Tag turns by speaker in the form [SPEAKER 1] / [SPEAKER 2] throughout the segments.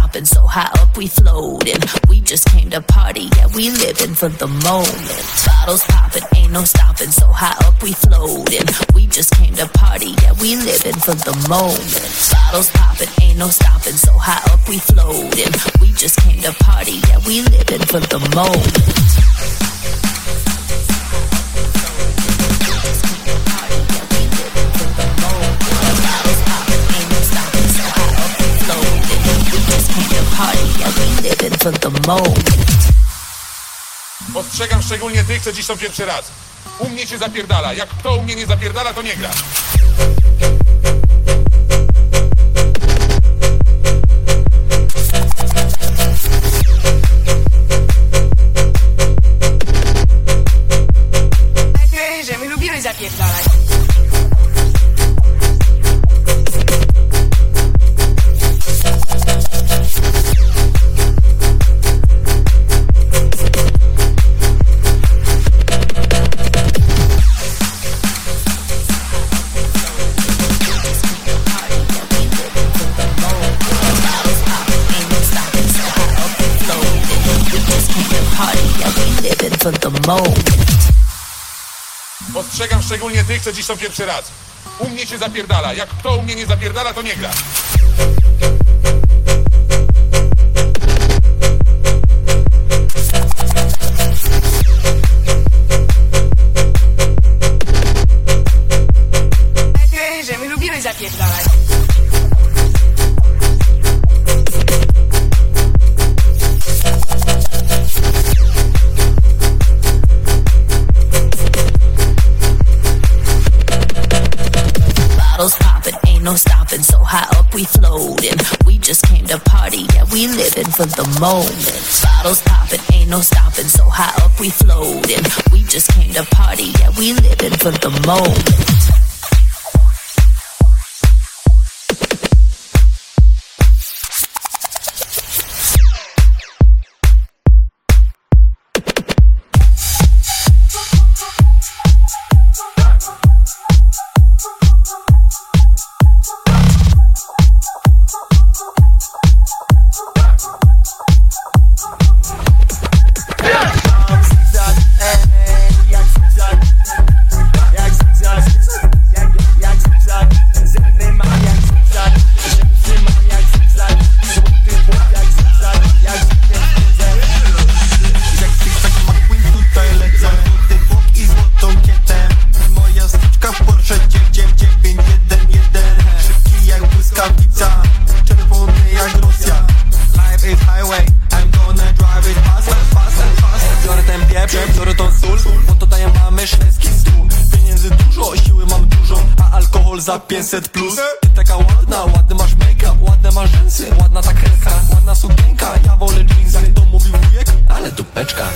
[SPEAKER 1] stopping. So high up we floating. We just came to party, yeah, we living for the moment. Bottles popping, ain't no stopping. So high up we floating. We just came to party, yeah, we living for the moment. Bottles popping, ain't no stopping. So high up we floating. We just came to party, yeah, we living for the moment.
[SPEAKER 2] Ostrzegam szczególnie tych, co dziś są pierwszy raz. U mnie się zapierdala. Jak kto u mnie nie zapierdala, to nie gra. Dziś są pierwszy raz. U mnie się zapierdala. Jak kto u mnie nie zapierdala, to nie gra.
[SPEAKER 1] Moment. Bottles popping, ain't no stopping, so high up we floating. We just came to party, yeah, we living for the moment.
[SPEAKER 3] Za 500 plus. Ty taka ładna, ładny masz make-up, ładne masz rzęsy Ładna ta kreska, ładna sukienka. Ja wolę jeans, jak to mówi wujek? Ale dupeczka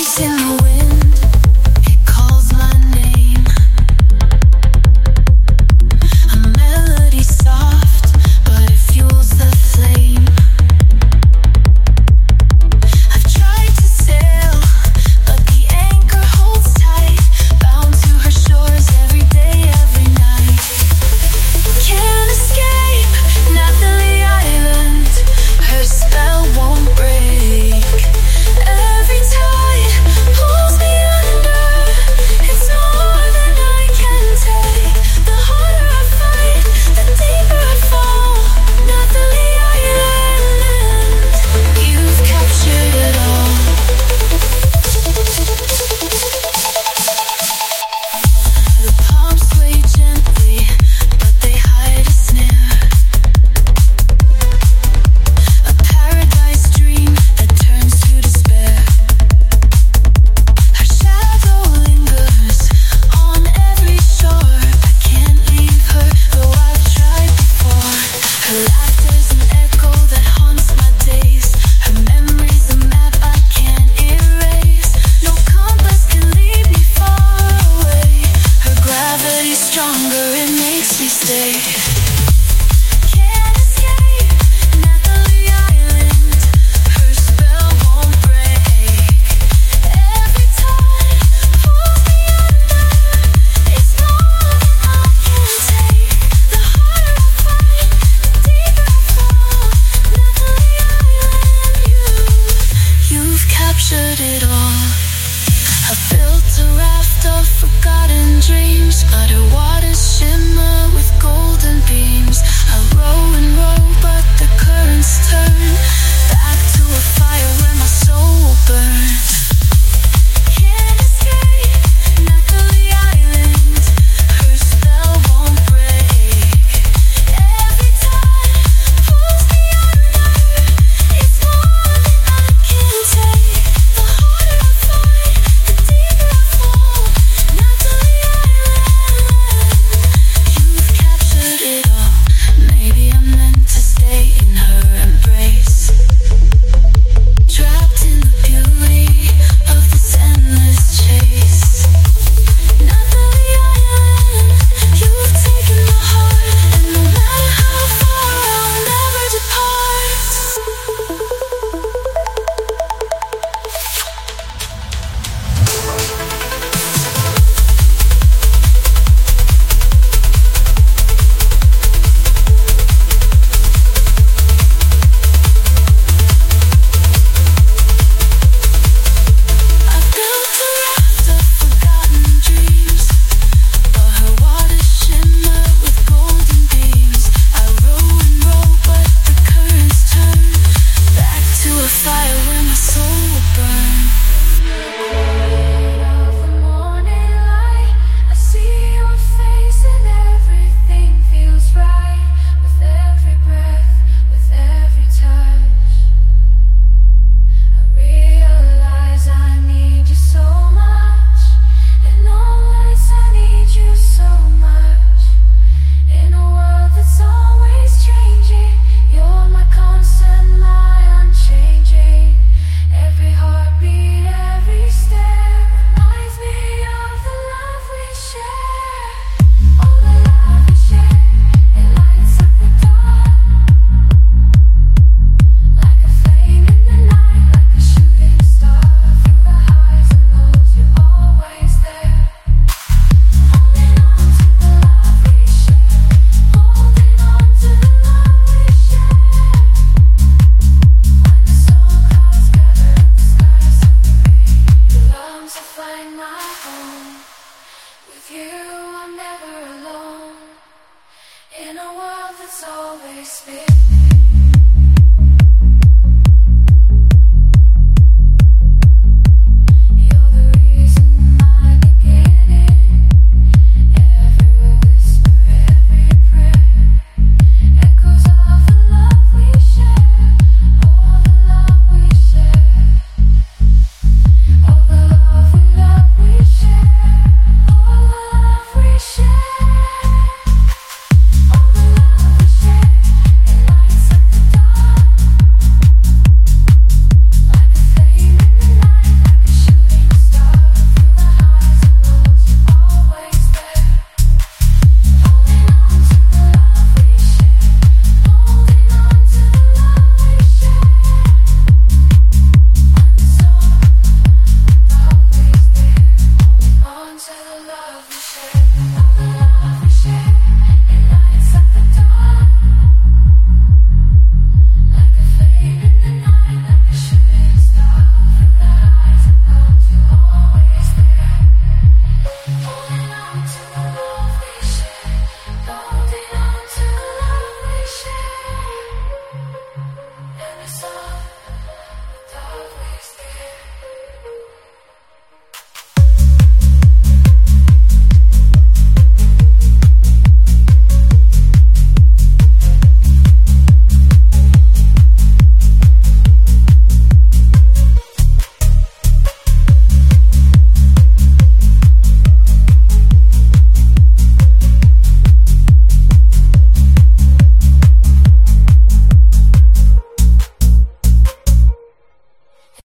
[SPEAKER 4] dancing